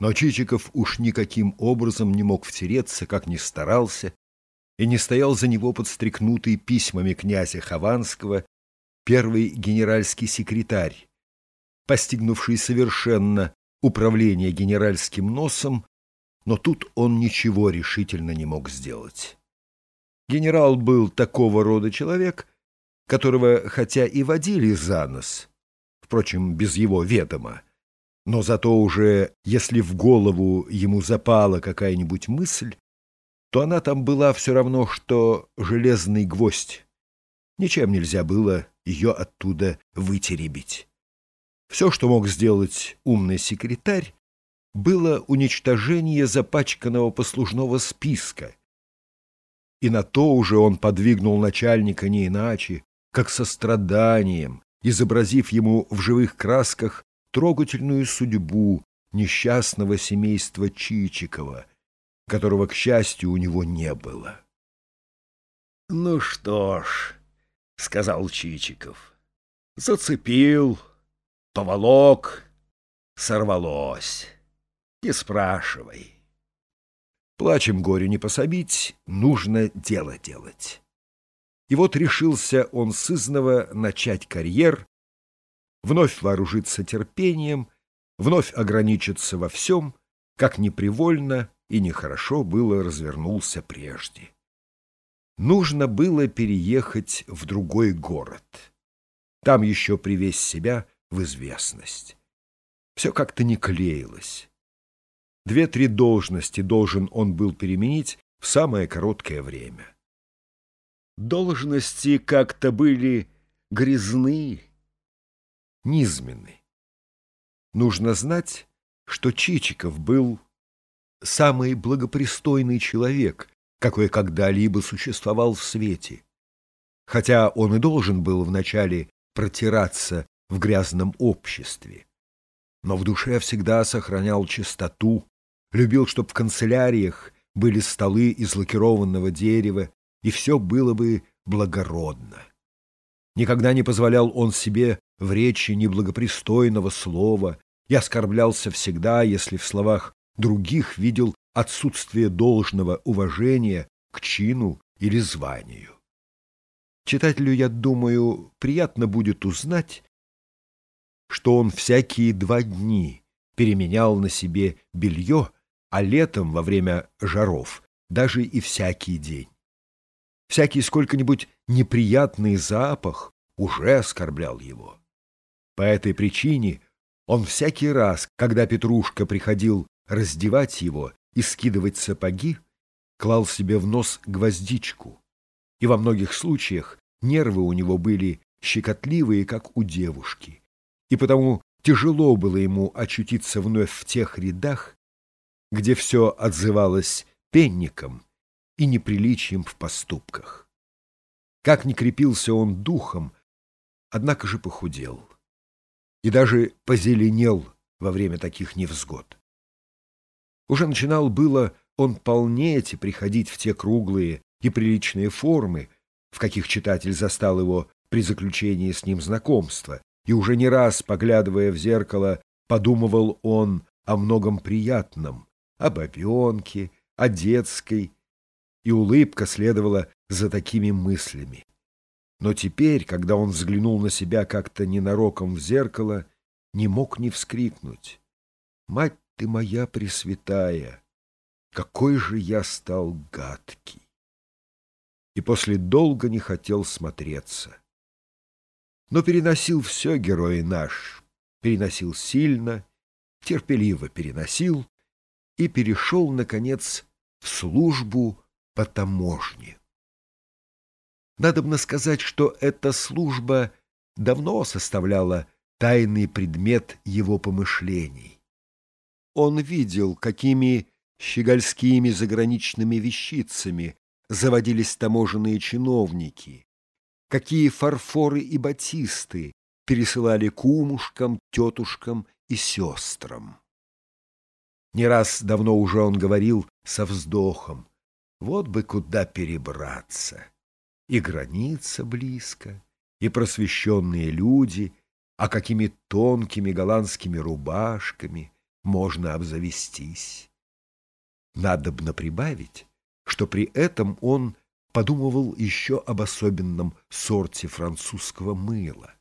Но Чичиков уж никаким образом не мог втереться, как ни старался, и не стоял за него подстрекнутый письмами князя Хованского первый генеральский секретарь, постигнувший совершенно управление генеральским носом, но тут он ничего решительно не мог сделать. Генерал был такого рода человек, которого хотя и водили за нос, впрочем, без его ведома, но зато уже, если в голову ему запала какая-нибудь мысль, то она там была все равно, что железный гвоздь. Ничем нельзя было ее оттуда вытеребить. Все, что мог сделать умный секретарь, было уничтожение запачканного послужного списка. И на то уже он подвигнул начальника не иначе, как состраданием, изобразив ему в живых красках трогательную судьбу несчастного семейства Чичикова, которого, к счастью, у него не было. — Ну что ж, — сказал Чичиков, — зацепил, поволок, сорвалось. Не спрашивай. Плачем горю не пособить, нужно дело делать. И вот решился он сызново начать карьер, вновь вооружиться терпением, вновь ограничиться во всем, как непривольно и нехорошо было развернулся прежде. Нужно было переехать в другой город. Там еще привезть себя в известность. Все как-то не клеилось. Две-три должности должен он был переменить в самое короткое время. Должности как-то были грязны, низменны. Нужно знать, что Чичиков был самый благопристойный человек, какой когда-либо существовал в свете. Хотя он и должен был вначале протираться в грязном обществе. Но в душе всегда сохранял чистоту, любил, чтоб в канцеляриях были столы из лакированного дерева, и все было бы благородно. Никогда не позволял он себе в речи неблагопристойного слова и оскорблялся всегда, если в словах других видел отсутствие должного уважения к чину или званию. Читателю, я думаю, приятно будет узнать, что он всякие два дни переменял на себе белье, а летом во время жаров даже и всякий день. Всякий сколько-нибудь неприятный запах уже оскорблял его. По этой причине он всякий раз, когда Петрушка приходил раздевать его и скидывать сапоги, клал себе в нос гвоздичку, и во многих случаях нервы у него были щекотливые, как у девушки, и потому тяжело было ему очутиться вновь в тех рядах, где все отзывалось пенником и неприличием в поступках. Как ни крепился он духом, однако же похудел и даже позеленел во время таких невзгод. Уже начинал было он полнеть и приходить в те круглые и приличные формы, в каких читатель застал его при заключении с ним знакомства, и уже не раз, поглядывая в зеркало, подумывал он о многом приятном, о бабенке, о детской, и улыбка следовала за такими мыслями. Но теперь, когда он взглянул на себя как-то ненароком в зеркало, не мог не вскрикнуть. «Мать ты моя пресвятая! Какой же я стал гадкий!» И после долго не хотел смотреться. Но переносил все герой наш, переносил сильно, терпеливо переносил и перешел, наконец, в службу по таможне. Надобно сказать, что эта служба давно составляла тайный предмет его помышлений. Он видел, какими щегольскими заграничными вещицами заводились таможенные чиновники, какие фарфоры и батисты пересылали кумушкам, тетушкам и сестрам. Не раз давно уже он говорил со вздохом, вот бы куда перебраться. И граница близко, и просвещенные люди, а какими тонкими голландскими рубашками, можно обзавестись. Надобно прибавить, что при этом он подумывал еще об особенном сорте французского мыла.